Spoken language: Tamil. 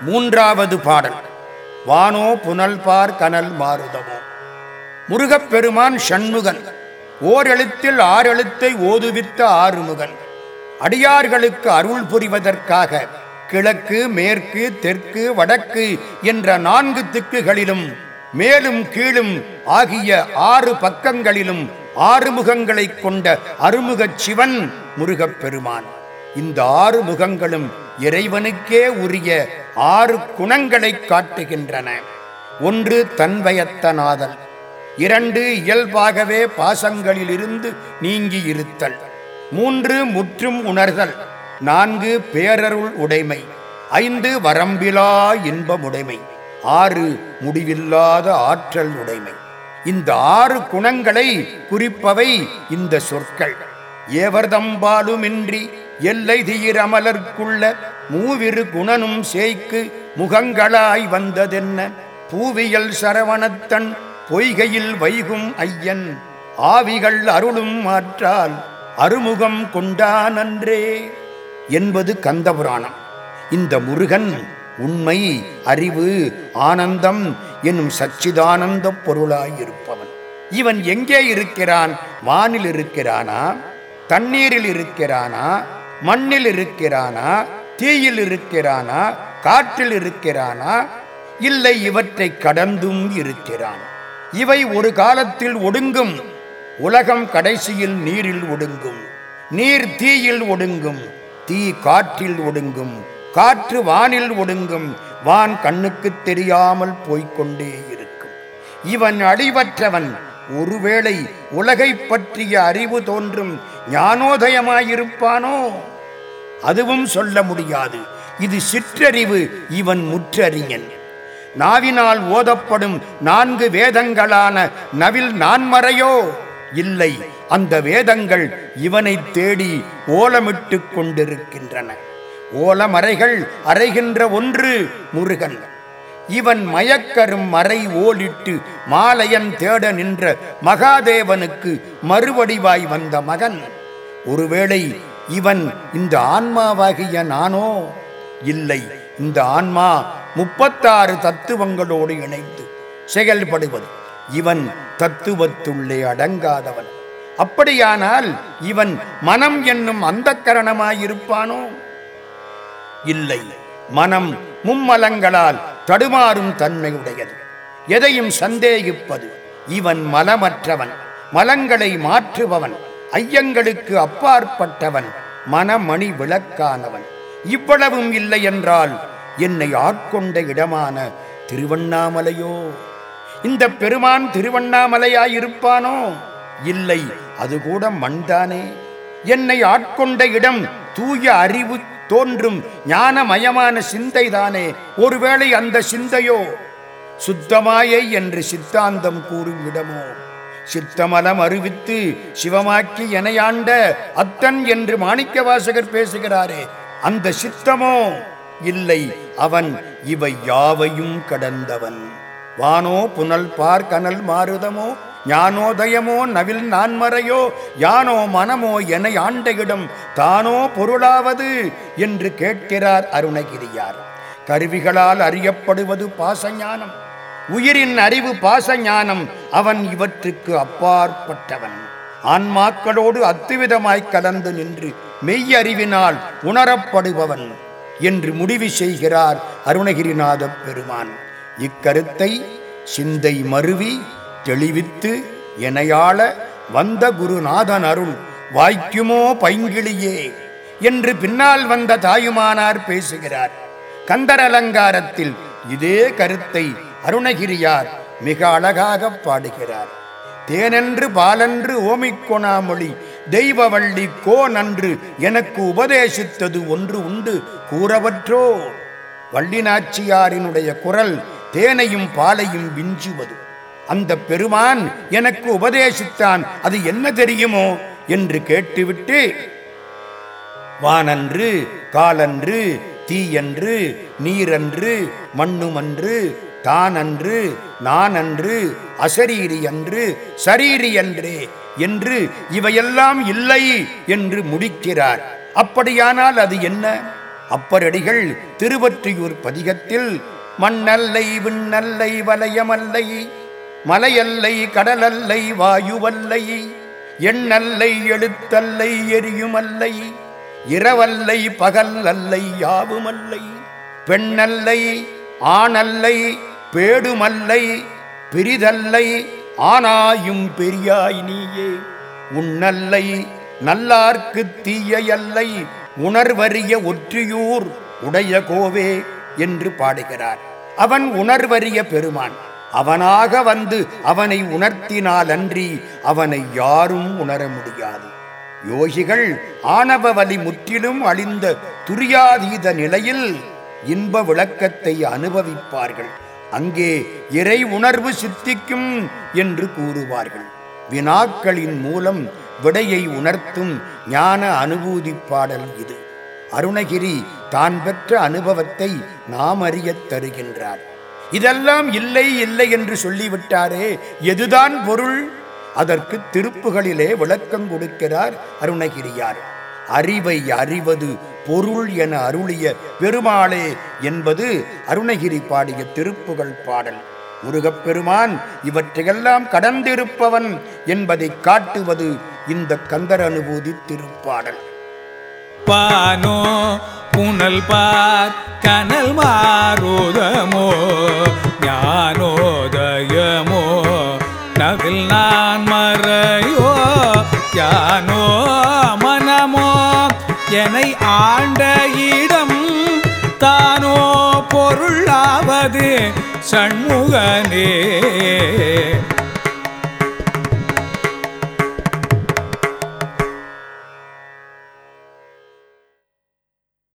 மூன்றாவது பாடல். வானோ புனல்பார் கனல் மாறுதமோ முருகப்பெருமான் ஷண்முகன் ஓரெழுத்தில் ஆறெழுத்தை ஓதுவித்த ஆறுமுகன். அடியார்களுக்கு அருள் புரிவதற்காக கிழக்கு மேற்கு தெற்கு வடக்கு என்ற நான்கு திக்குகளிலும் மேலும் கீழும் ஆகிய ஆறு பக்கங்களிலும் ஆறு முகங்களைக் கொண்ட அருமுகச் சிவன் முருகப்பெருமான். இந்த ஆறு முகங்களும் இறைவனுக்கே உரிய ஆறு குணங்களை காட்டுகின்றன. ஒன்று தன்வயத்தனாதல் இரண்டு இயல்பாகவே பாசங்களிலிருந்து நீங்கி இருத்தல் மூன்று முற்றும் உணர்தல் நான்கு பேரருள் உடைமை ஐந்து வரம்பிலா இன்பமுடைமை ஆறு முடிவில்லாத ஆற்றல் உடைமை. இந்த ஆறு குணங்களை குறிப்பவை இந்த சொற்கள். ஏவர்தம்பாலுமின்றி எல்லை தீரமலர்க்குள்ள மூவிரு குணனும் சேய்க்கு முகங்களாய் வந்ததென்ன? பூவியல் சரவணத்தன் பொய்கையில் வைகும் ஐயன். ஆவிகள் அருளும் மாற்றால் அருமுகம் கொண்டானன்றே என்பது கந்தபுராணம். இந்த முருகன் உண்மை அறிவு ஆனந்தம் என்னும் சச்சிதானந்த பொருளாயிருப்பவன். இவன் எங்கே இருக்கிறான்? வானில் இருக்கிறானா? தண்ணீரில் இருக்கிறானா? மண்ணில் இருக்கிறானா? தீயில் இருக்கிறானா? காற்றில் இருக்கிறானா? இல்லை இவற்றை கடந்தும் இருக்கிறான். இவை ஒரு காலத்தில் ஒடுங்கும். உலகம் கடைசியில் நீரில் ஒடுங்கும். நீர் தீயில் ஒடுங்கும். தீ காற்றில் ஒடுங்கும். காற்று வானில் ஒடுங்கும். வான் கண்ணுக்கு தெரியாமல் போய்க்கொண்டே இருக்கும். இவன் அடிவற்றவன் ஒருவேளை உலகை பற்றிய அறிவு தோன்றும். ஞானோதயமாயிருப்பானோ? அதுவும் சொல்ல முடியாது. இது சிற்றறிவு இவன் முற்றறிஞன். நாவினால் ஓதப்படும் நான்கு வேதங்களான நவில் நான்மறையோ இல்லை அந்த வேதங்கள் இவனை தேடி ஓலமிட்டு கொண்டிருக்கின்றன. ஓலமறைகள் அறைகின்ற ஒன்று முருகன். இவன் மயக்கரும் மறை ஓலிட்டு மாலையன் தேட நின்ற மகாதேவனுக்கு மறுவடிவாய் வந்த மகன். ஒருவேளை இவன் இந்த ஆன்மாவாகிய நானோ? இல்லை. இந்த ஆன்மா முப்பத்தாறு தத்துவங்களோடு இணைந்து செயல்படுவது. இவன் தத்துவத்துள்ளே அடங்காதவன். அப்படியானால் இவன் மனம் என்னும் அந்த கரணமாயிருப்பானோ? இல்லை. மனம் மும்மலங்களால் தடுமாறும் தன்மையுடையது. எதையும் சந்தேகிப்பது. இவன் மலமற்றவன். மலங்களை மாற்றுபவன். ஐயங்களுக்கு அப்பாற்பட்டவன் மனமணி விளக்கானவன். இவ்வளவும் இல்லை என்றால் என்னை ஆட்கொண்ட இடமான திருவண்ணாமலையோ? இந்த பெருமான் திருவண்ணாமலையாயிருப்பானோ? இல்லை அது கூட மண்தானே. என்னை ஆட்கொண்ட இடம் தூய அறிவு தோன்றும் ஞானமயமான சிந்தைதானே. ஒருவேளை அந்த சிந்தையோ? சுத்தமாயை என்று சித்தாந்தம் கூறும் இடமோ? சித்தமலம் அறிவித்து சிவமாக்கி எனையாண்ட அத்தன் என்று மாணிக்க வாசகர் பேசுகிறாரே அந்த சித்தமோ? இல்லை அவன் இவை யாவையும் கடந்தவன். வானோ புனல் பார் கனல் மாறுதமோ ஞானோதயமோ நவில் நான்மறையோ? யானோ மனமோ? என ஆண்ட இடம் தானோ பொருளாவது? என்று கேட்கிறார் அருணகிரியார். கருவிகளால் அறியப்படுவது பாசஞானம். உயிரின் அறிவு பாசஞானம் அவன் இவற்றுக்கு அப்பாற்பட்டவன். ஆன்மாக்களோடு அத்துவிதமாய் கலந்து நின்று மெய்யறிவினால் உணரப்படுபவன் என்று முடிவு செய்கிறார் அருணகிரிநாத பெருமான். இக்கருத்தை சிந்தை மருவி தெளிவித்து எனையாள வந்த குருநாதன் அருள் வாய்க்குமோ பைங்கிளியே என்று பின்னால் வந்த தாயுமானார் பேசுகிறார். கந்தர் அலங்காரத்தில் இதே கருத்தை அருணகிரியார் மிக அழகாக பாடுகிறார். தேனென்று பாலன்று ஓமிக்கொணாமொழி தெய்வவள்ளி கோ நன்று எனக்கு உபதேசித்தது ஒன்று உண்டு கூறவற்றோ? வள்ளினாச்சியாரினுடைய குரல் தேனையும் பாலையும் விஞ்சுவது. அந்த பெருமான் எனக்கு உபதேசித்தான் அது என்ன தெரியுமோ? என்று கேட்டுவிட்டு வானன்று காலன்று தீயன்று நீரன்று மண்ணுமன்று தானன்று நானன்று அசரீரி அன்று சரீரி அன்றே என்று இவையெல்லாம் இல்லை என்று முடிக்கிறார். அப்படியானால் அது என்ன? அப்பரடிகள் திருவற்றியூர் பதிகத்தில் மண்ணல்லை விண்ணல்லை வலயமல்லை மலையல்லை கடலல்லை வாயுவல்லை எண்ணல்லை எழுத்தல்லை எரியுமல்லை இரவல்லை பகல் அல்லை யாவுமல்லை பெண்ணல்லை ஆணல்லை பேடுமல்லை பெரிதல்லை ஆனாயும் பெரியாய் நீயே. உன்னல்லை நல்லார்க்கு தீயல்லை உணர்வறிய ஒற்றியூர் உடைய கோவே என்று பாடுகிறார். அவன் உணர்வறிய பெருமான். அவனாக வந்து அவனை உணர்த்தினாலன்றி அவனை யாரும் உணர முடியாது. யோகிகள் ஆணவ வலி முற்றிலும் அழிந்த துரியாதீத நிலையில் இன்ப விளக்கத்தை அனுபவிப்பார்கள். அங்கே இறை உணர்வு சித்திக்கும் என்று கூறுவார்கள். வினாக்களின் மூலம் விடையை உணர்த்தும் ஞான அனுபூதி பாடல் இது. அருணகிரி தான் பெற்ற அனுபவத்தை நாம் அறியத் தருகின்றார். இதெல்லாம் இல்லை இல்லை என்று சொல்லிவிட்டாரே எதுதான் பொருள்? அதற்கு திருப்புகளிலே விளக்கம் கொடுக்கிறார் அருணகிரியார். அறிவை அறிவது பொருள் என அருளிய பெருமாளே என்பது அருணகிரி பாடிய திருப்புகழ் பாடல். முருகப்பெருமான் இவற்றையெல்லாம் கடந்திருப்பவன் என்பதை காட்டுவது இந்த கந்தர் அனுபூதி திருப்பாடல். பானோ புனல் பார் கனல் மாறுதமோ ஞானோதயமோ நவில் நான் மறையோ ஞானோ என்னை ஆண்ட இடம் தானோ பொருளாவது சண்முகனே.